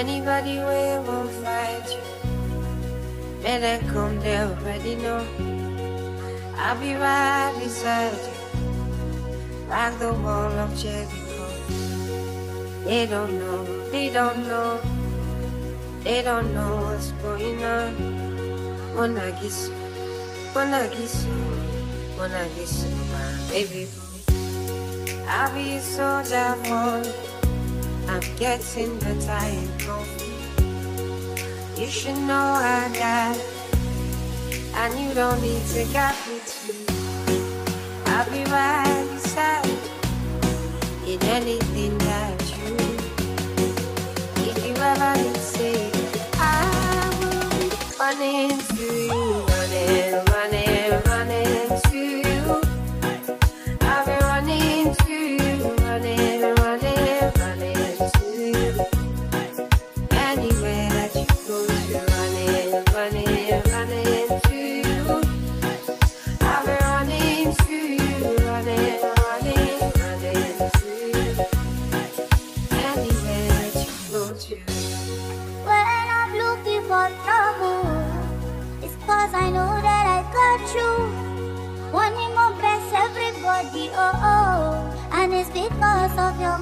Anybody will won't fight you. Better come, they already know. I'll be right beside you. Like the wall of Jericho. They don't know, they don't know. They don't know what's going on. Wanna kiss you, wanna kiss you, wanna kiss you, my baby boy. I'll be a soldier for you. I'm getting the time coffee. You should know I got and you don't need to get me. I'll be right beside you in anything that you. If you ever need saving, I will be running To oh oh, and it's because of your